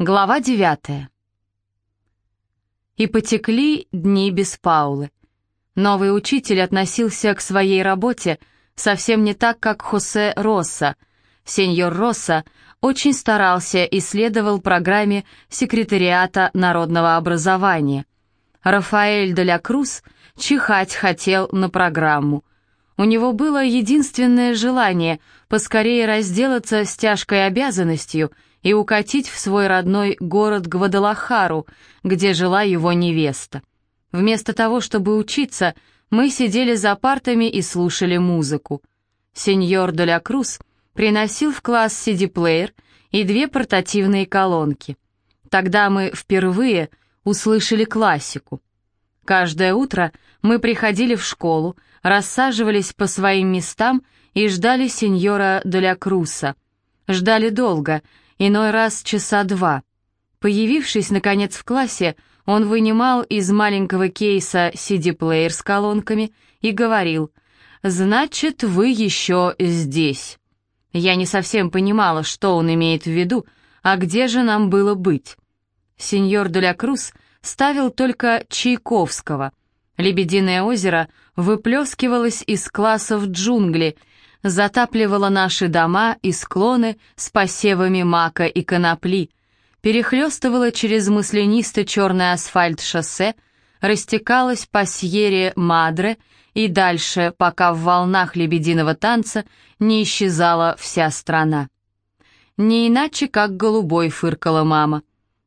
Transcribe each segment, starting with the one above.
Глава девятая. И потекли дни без Паулы. Новый учитель относился к своей работе совсем не так, как Хосе Росса. Сеньор Росса очень старался и следовал программе секретариата народного образования. Рафаэль де ля Круз чихать хотел на программу. У него было единственное желание поскорее разделаться с тяжкой обязанностью — и укатить в свой родной город Гвадалахару, где жила его невеста. Вместо того, чтобы учиться, мы сидели за партами и слушали музыку. Сеньор Доля Круз приносил в класс CD-плеер и две портативные колонки. Тогда мы впервые услышали классику. Каждое утро мы приходили в школу, рассаживались по своим местам и ждали сеньора Доля Круса. Ждали долго, иной раз часа два. Появившись, наконец, в классе, он вынимал из маленького кейса CD-плеер с колонками и говорил «Значит, вы еще здесь». Я не совсем понимала, что он имеет в виду, а где же нам было быть. Сеньор Дуля Круз ставил только Чайковского. «Лебединое озеро» выплескивалось из классов джунгли — затапливала наши дома и склоны с посевами мака и конопли, перехлестывала через мысленисто черный асфальт шоссе, растекалась по Сьере Мадре и дальше, пока в волнах лебединого танца не исчезала вся страна. Не иначе, как голубой фыркала мама.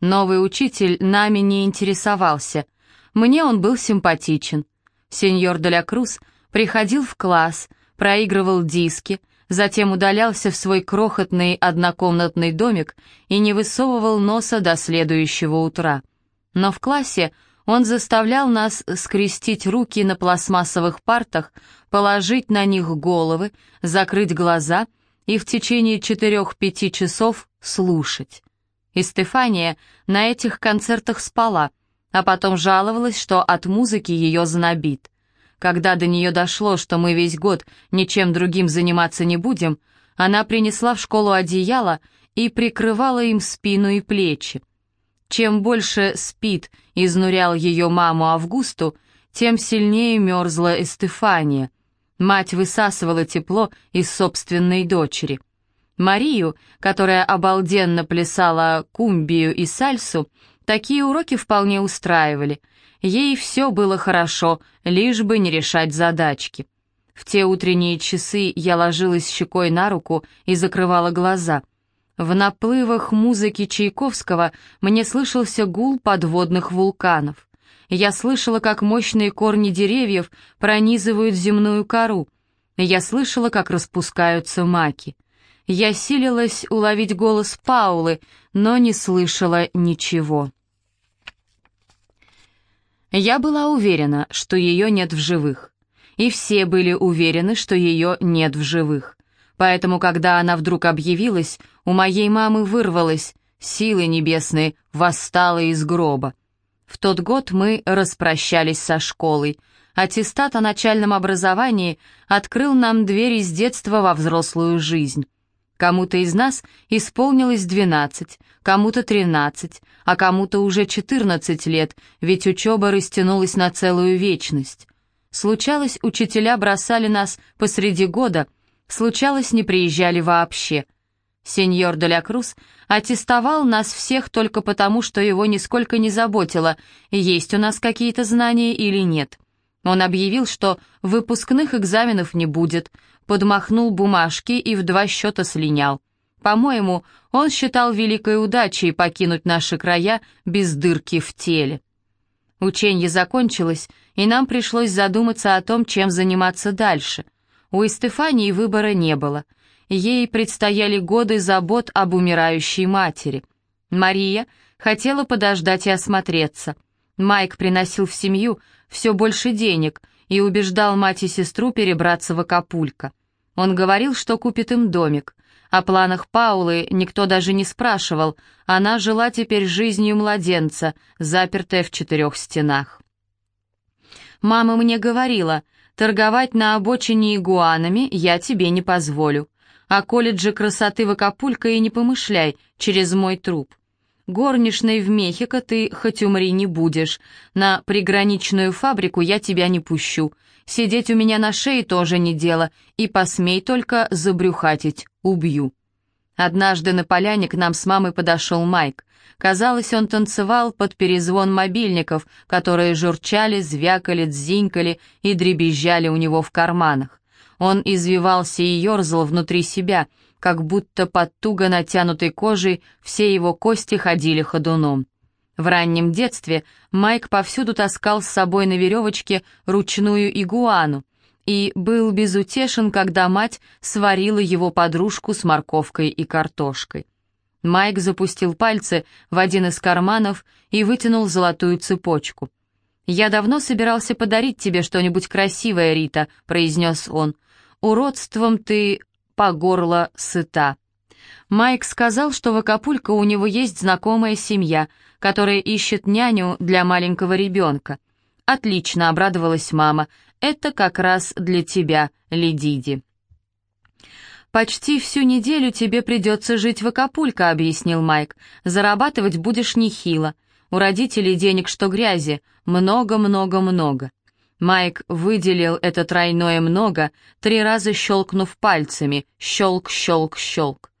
Новый учитель нами не интересовался. Мне он был симпатичен. Сеньор Деля Круз приходил в класс — проигрывал диски, затем удалялся в свой крохотный однокомнатный домик и не высовывал носа до следующего утра. Но в классе он заставлял нас скрестить руки на пластмассовых партах, положить на них головы, закрыть глаза и в течение четырех-пяти часов слушать. И Стефания на этих концертах спала, а потом жаловалась, что от музыки ее знобит. Когда до нее дошло, что мы весь год ничем другим заниматься не будем, она принесла в школу одеяло и прикрывала им спину и плечи. Чем больше спит изнурял ее маму Августу, тем сильнее мерзла Эстефания. Мать высасывала тепло из собственной дочери. Марию, которая обалденно плясала кумбию и сальсу, такие уроки вполне устраивали — Ей все было хорошо, лишь бы не решать задачки. В те утренние часы я ложилась щекой на руку и закрывала глаза. В наплывах музыки Чайковского мне слышался гул подводных вулканов. Я слышала, как мощные корни деревьев пронизывают земную кору. Я слышала, как распускаются маки. Я силилась уловить голос Паулы, но не слышала ничего. Я была уверена, что ее нет в живых. И все были уверены, что ее нет в живых. Поэтому, когда она вдруг объявилась, у моей мамы вырвалась, силы небесные восстала из гроба. В тот год мы распрощались со школой. Аттестат о начальном образовании открыл нам двери с детства во взрослую жизнь. Кому-то из нас исполнилось 12, кому-то 13, а кому-то уже 14 лет, ведь учеба растянулась на целую вечность. Случалось, учителя бросали нас посреди года, случалось, не приезжали вообще. Сеньор Деля Круз аттестовал нас всех только потому, что его нисколько не заботило, есть у нас какие-то знания или нет. Он объявил, что выпускных экзаменов не будет, подмахнул бумажки и в два счета слинял. По-моему, он считал великой удачей покинуть наши края без дырки в теле. Учение закончилось, и нам пришлось задуматься о том, чем заниматься дальше. У Эстефании выбора не было. Ей предстояли годы забот об умирающей матери. Мария хотела подождать и осмотреться. Майк приносил в семью все больше денег и убеждал мать и сестру перебраться в Акапулько. Он говорил, что купит им домик. О планах Паулы никто даже не спрашивал, она жила теперь жизнью младенца, запертая в четырех стенах. Мама мне говорила, торговать на обочине игуанами я тебе не позволю. О колледже красоты в Акапулько и не помышляй через мой труп. Горничной в Мехико ты хоть умри не будешь. На приграничную фабрику я тебя не пущу. Сидеть у меня на шее тоже не дело, и посмей только забрюхатить, убью». Однажды на поляне к нам с мамой подошел Майк. Казалось, он танцевал под перезвон мобильников, которые журчали, звякали, дзинькали и дребезжали у него в карманах. Он извивался и ерзал внутри себя — как будто под туго натянутой кожей все его кости ходили ходуном. В раннем детстве Майк повсюду таскал с собой на веревочке ручную игуану и был безутешен, когда мать сварила его подружку с морковкой и картошкой. Майк запустил пальцы в один из карманов и вытянул золотую цепочку. «Я давно собирался подарить тебе что-нибудь красивое, Рита», — произнес он. «Уродством ты по горло сыта. Майк сказал, что в Акапулько у него есть знакомая семья, которая ищет няню для маленького ребенка. «Отлично», — обрадовалась мама, — «это как раз для тебя, Ледиди». «Почти всю неделю тебе придется жить в Акапулько», — объяснил Майк. «Зарабатывать будешь нехило. У родителей денег что грязи, много-много-много». Майк выделил это тройное много, три раза щелкнув пальцами. Щелк, щелк, щелк.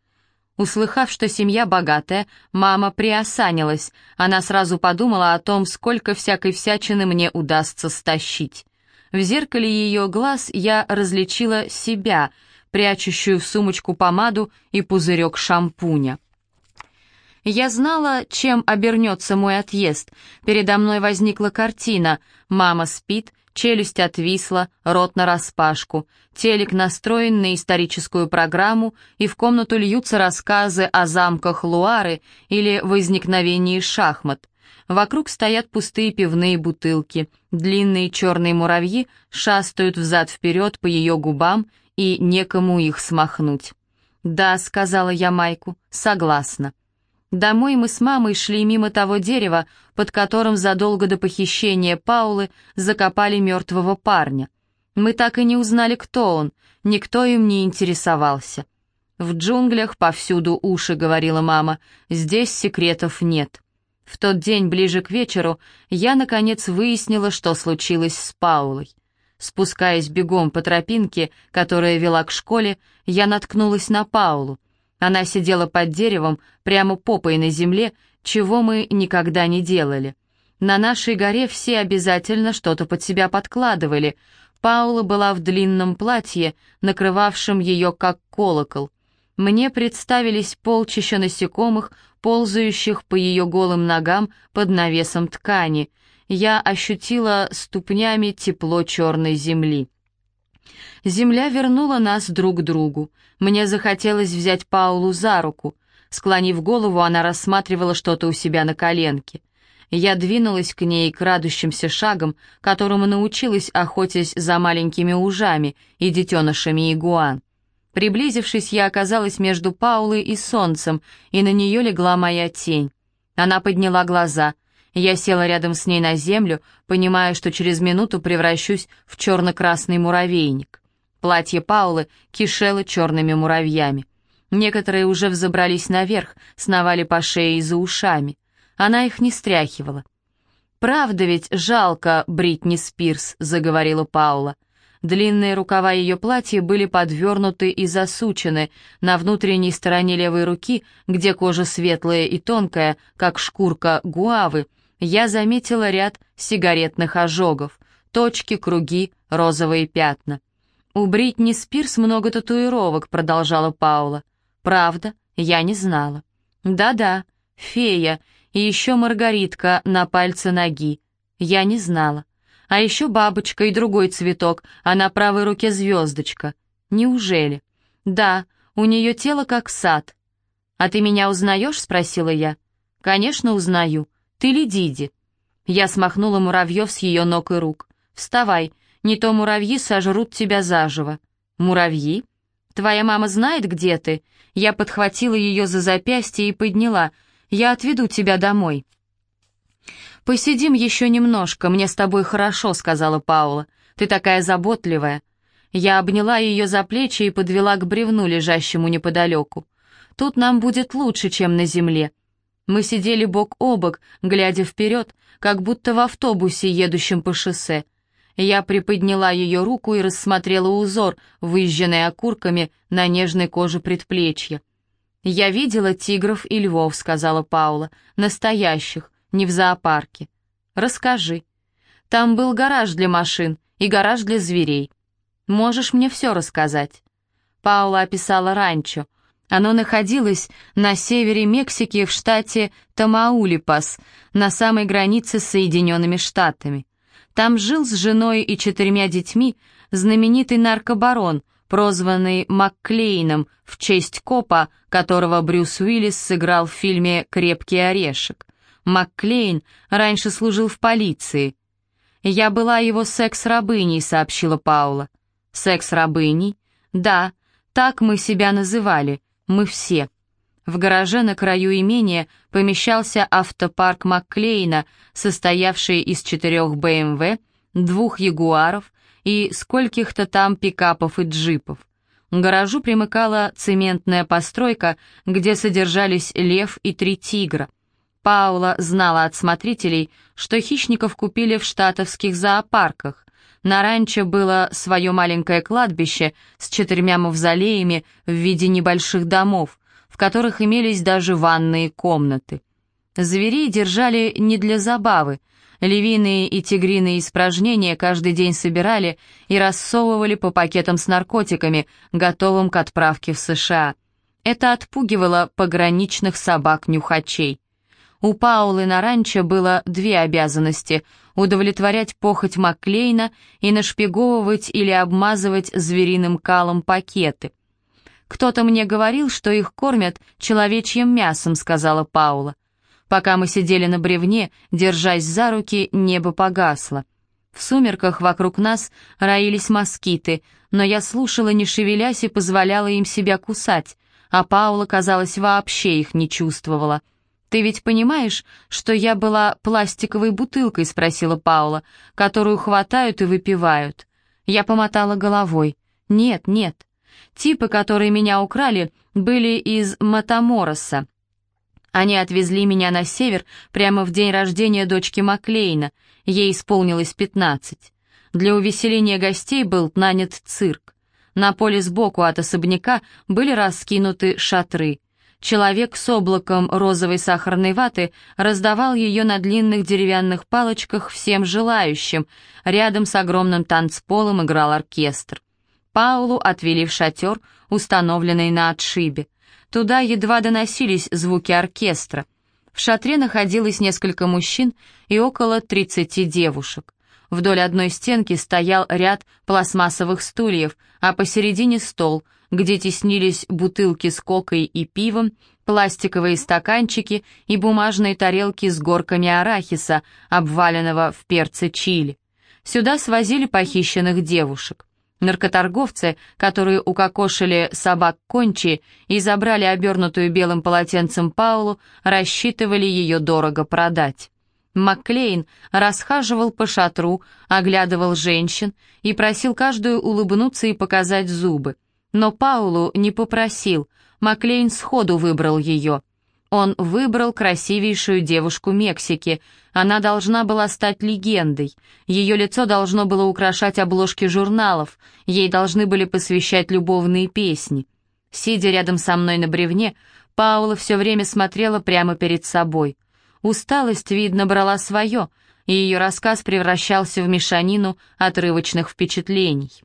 Услыхав, что семья богатая, мама приосанилась. Она сразу подумала о том, сколько всякой всячины мне удастся стащить. В зеркале ее глаз я различила себя, прячущую в сумочку помаду и пузырек шампуня. Я знала, чем обернется мой отъезд. Передо мной возникла картина. Мама спит, Челюсть отвисла, рот нараспашку. Телек настроен на историческую программу, и в комнату льются рассказы о замках Луары или возникновении шахмат. Вокруг стоят пустые пивные бутылки. Длинные черные муравьи шастают взад-вперед по ее губам, и некому их смахнуть. «Да», — сказала я Майку, — «согласна». Домой мы с мамой шли мимо того дерева, под которым задолго до похищения Паулы закопали мертвого парня. Мы так и не узнали, кто он, никто им не интересовался. «В джунглях повсюду уши», — говорила мама, — «здесь секретов нет». В тот день, ближе к вечеру, я, наконец, выяснила, что случилось с Паулой. Спускаясь бегом по тропинке, которая вела к школе, я наткнулась на Паулу. Она сидела под деревом, прямо попой на земле, чего мы никогда не делали. На нашей горе все обязательно что-то под себя подкладывали. Паула была в длинном платье, накрывавшем ее как колокол. Мне представились полчища насекомых, ползающих по ее голым ногам под навесом ткани. Я ощутила ступнями тепло черной земли. Земля вернула нас друг к другу. Мне захотелось взять Паулу за руку. Склонив голову, она рассматривала что-то у себя на коленке. Я двинулась к ней крадущимся шагом, которому научилась, охотясь за маленькими ужами и детенышами игуан. Приблизившись, я оказалась между Паулой и солнцем, и на нее легла моя тень. Она подняла глаза. Я села рядом с ней на землю, понимая, что через минуту превращусь в черно-красный муравейник. Платье Паулы кишело черными муравьями. Некоторые уже взобрались наверх, сновали по шее и за ушами. Она их не стряхивала. «Правда ведь жалко Бритни Спирс», — заговорила Паула. Длинные рукава ее платья были подвернуты и засучены. На внутренней стороне левой руки, где кожа светлая и тонкая, как шкурка гуавы, я заметила ряд сигаретных ожогов, точки, круги, розовые пятна. «У Бритни Спирс много татуировок», — продолжала Паула. «Правда? Я не знала». «Да-да, фея, и еще Маргаритка на пальце ноги. Я не знала. А еще бабочка и другой цветок, а на правой руке звездочка. Неужели?» «Да, у нее тело как сад». «А ты меня узнаешь?» — спросила я. «Конечно, узнаю. «Ты ли Диди?» Я смахнула муравьев с ее ног и рук. «Вставай, не то муравьи сожрут тебя заживо». «Муравьи? Твоя мама знает, где ты?» Я подхватила ее за запястье и подняла. «Я отведу тебя домой». «Посидим еще немножко, мне с тобой хорошо», — сказала Паула. «Ты такая заботливая». Я обняла ее за плечи и подвела к бревну, лежащему неподалеку. «Тут нам будет лучше, чем на земле». Мы сидели бок о бок, глядя вперед, как будто в автобусе, едущем по шоссе. Я приподняла ее руку и рассмотрела узор, выжженный окурками на нежной коже предплечья. «Я видела тигров и львов», — сказала Паула, — «настоящих, не в зоопарке». «Расскажи». «Там был гараж для машин и гараж для зверей. Можешь мне все рассказать?» Паула описала ранчо. Оно находилось на севере Мексики в штате Тамаулипас, на самой границе с Соединенными Штатами. Там жил с женой и четырьмя детьми знаменитый наркобарон, прозванный Макклейном в честь копа, которого Брюс Уиллис сыграл в фильме «Крепкий орешек». Макклейн раньше служил в полиции. «Я была его секс-рабыней», — сообщила Паула. «Секс-рабыней?» «Да, так мы себя называли, мы все». В гараже на краю имения помещался автопарк Макклейна, состоявший из четырех БМВ, двух Ягуаров и скольких-то там пикапов и джипов. К гаражу примыкала цементная постройка, где содержались лев и три тигра. Паула знала от смотрителей, что хищников купили в штатовских зоопарках. На ранчо было свое маленькое кладбище с четырьмя мавзолеями в виде небольших домов, в которых имелись даже ванные комнаты. Зверей держали не для забавы. Львиные и тигриные испражнения каждый день собирали и рассовывали по пакетам с наркотиками, готовым к отправке в США. Это отпугивало пограничных собак-нюхачей. У Паулы на ранчо было две обязанности — удовлетворять похоть Маклейна и нашпиговывать или обмазывать звериным калом пакеты — «Кто-то мне говорил, что их кормят человечьим мясом», — сказала Паула. Пока мы сидели на бревне, держась за руки, небо погасло. В сумерках вокруг нас роились москиты, но я слушала, не шевелясь, и позволяла им себя кусать, а Паула, казалось, вообще их не чувствовала. «Ты ведь понимаешь, что я была пластиковой бутылкой?» — спросила Паула, «которую хватают и выпивают». Я помотала головой. «Нет, нет, Типы, которые меня украли, были из Матамороса. Они отвезли меня на север прямо в день рождения дочки Маклейна. Ей исполнилось пятнадцать. Для увеселения гостей был нанят цирк. На поле сбоку от особняка были раскинуты шатры. Человек с облаком розовой сахарной ваты раздавал ее на длинных деревянных палочках всем желающим. Рядом с огромным танцполом играл оркестр. Паулу отвели в шатер, установленный на отшибе. Туда едва доносились звуки оркестра. В шатре находилось несколько мужчин и около 30 девушек. Вдоль одной стенки стоял ряд пластмассовых стульев, а посередине стол, где теснились бутылки с кокой и пивом, пластиковые стаканчики и бумажные тарелки с горками арахиса, обваленного в перце чили. Сюда свозили похищенных девушек. Наркоторговцы, которые укокошили собак Кончи и забрали обернутую белым полотенцем Паулу, рассчитывали ее дорого продать. Макклейн расхаживал по шатру, оглядывал женщин и просил каждую улыбнуться и показать зубы. Но Паулу не попросил, Маклейн сходу выбрал ее. Он выбрал красивейшую девушку Мексики. Она должна была стать легендой. Ее лицо должно было украшать обложки журналов. Ей должны были посвящать любовные песни. Сидя рядом со мной на бревне, Паула все время смотрела прямо перед собой. Усталость, видно, брала свое, и ее рассказ превращался в мешанину отрывочных впечатлений.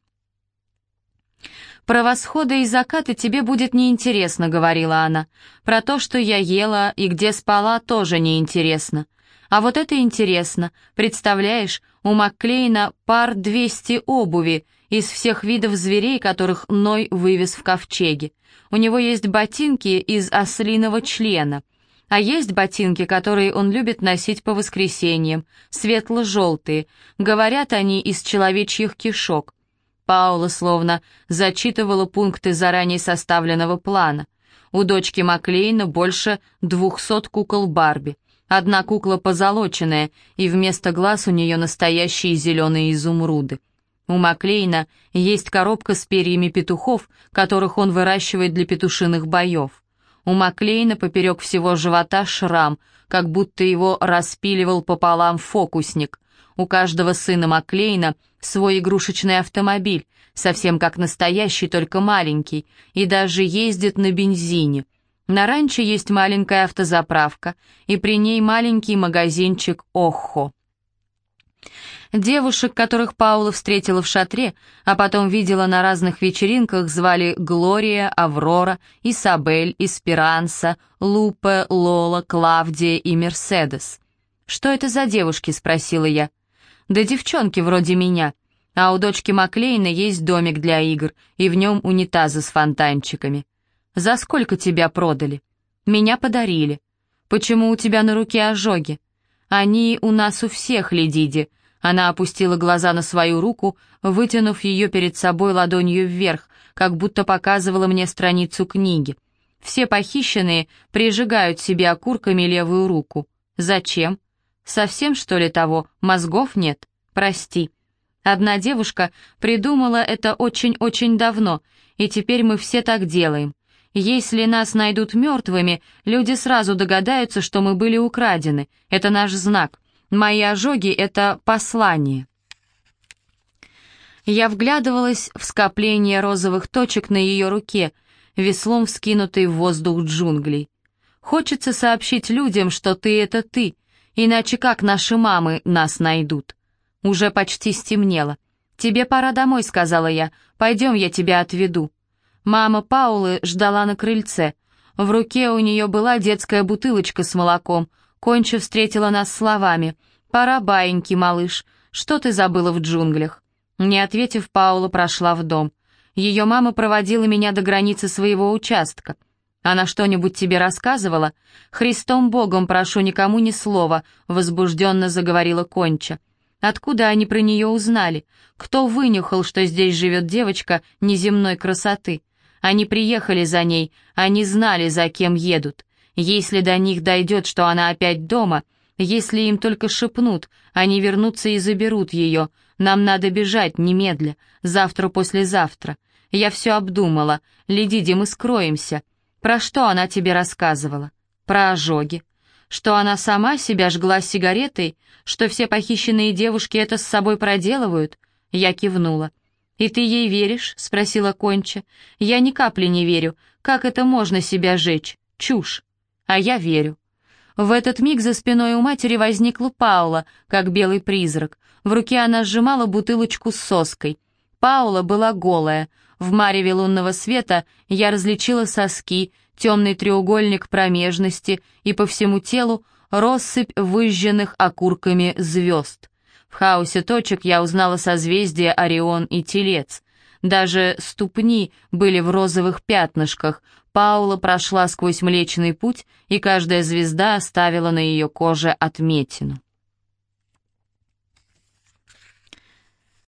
«Про восходы и закаты тебе будет неинтересно», — говорила она. «Про то, что я ела и где спала, тоже неинтересно. А вот это интересно. Представляешь, у Макклейна пар 200 обуви из всех видов зверей, которых Ной вывез в ковчеге. У него есть ботинки из ослиного члена». А есть ботинки, которые он любит носить по воскресеньям, светло-желтые. Говорят они из человечьих кишок. Паула словно зачитывала пункты заранее составленного плана. У дочки Маклейна больше двухсот кукол Барби. Одна кукла позолоченная, и вместо глаз у нее настоящие зеленые изумруды. У Маклейна есть коробка с перьями петухов, которых он выращивает для петушиных боев. У Маклейна поперек всего живота шрам, как будто его распиливал пополам фокусник. У каждого сына Маклейна свой игрушечный автомобиль, совсем как настоящий, только маленький, и даже ездит на бензине. На ранчо есть маленькая автозаправка, и при ней маленький магазинчик «Охо». Девушек, которых Паула встретила в шатре, а потом видела на разных вечеринках, звали Глория, Аврора, Исабель, Эсперанса, Лупе, Лола, Клавдия и Мерседес. «Что это за девушки?» — спросила я. «Да девчонки вроде меня. А у дочки Маклейна есть домик для игр, и в нем унитазы с фонтанчиками. За сколько тебя продали?» «Меня подарили. Почему у тебя на руке ожоги?» «Они у нас у всех, Ледиди», она опустила глаза на свою руку, вытянув ее перед собой ладонью вверх, как будто показывала мне страницу книги. Все похищенные прижигают себе окурками левую руку. Зачем? Совсем, что ли, того? Мозгов нет? Прости. Одна девушка придумала это очень-очень давно, и теперь мы все так делаем. Если нас найдут мертвыми, люди сразу догадаются, что мы были украдены. Это наш знак. Мои ожоги — это послание. Я вглядывалась в скопление розовых точек на ее руке, веслом вскинутой в воздух джунглей. Хочется сообщить людям, что ты — это ты, иначе как наши мамы нас найдут? Уже почти стемнело. «Тебе пора домой», — сказала я. «Пойдем, я тебя отведу». Мама Паулы ждала на крыльце. В руке у нее была детская бутылочка с молоком. Конча встретила нас словами «Пора баиньки, малыш, что ты забыла в джунглях?» Не ответив, Паула прошла в дом. Ее мама проводила меня до границы своего участка. «Она что-нибудь тебе рассказывала?» «Христом Богом прошу никому ни слова», — возбужденно заговорила Конча. «Откуда они про нее узнали? Кто вынюхал, что здесь живет девочка неземной красоты? Они приехали за ней, они знали, за кем едут. Если до них дойдет, что она опять дома, если им только шепнут, они вернутся и заберут ее. Нам надо бежать немедля, завтра-послезавтра. Я все обдумала. Ледиди, мы скроемся. Про что она тебе рассказывала? Про ожоги. Что она сама себя жгла сигаретой? Что все похищенные девушки это с собой проделывают? Я кивнула. «И ты ей веришь?» — спросила Конча. «Я ни капли не верю. Как это можно себя жечь? Чушь!» А я верю. В этот миг за спиной у матери возникла Паула, как белый призрак. В руке она сжимала бутылочку с соской. Паула была голая. В мареве лунного света я различила соски, темный треугольник промежности и по всему телу россыпь выжженных окурками звезд. В хаосе точек я узнала созвездия Орион и Телец. Даже ступни были в розовых пятнышках, Паула прошла сквозь Млечный Путь, и каждая звезда оставила на ее коже отметину.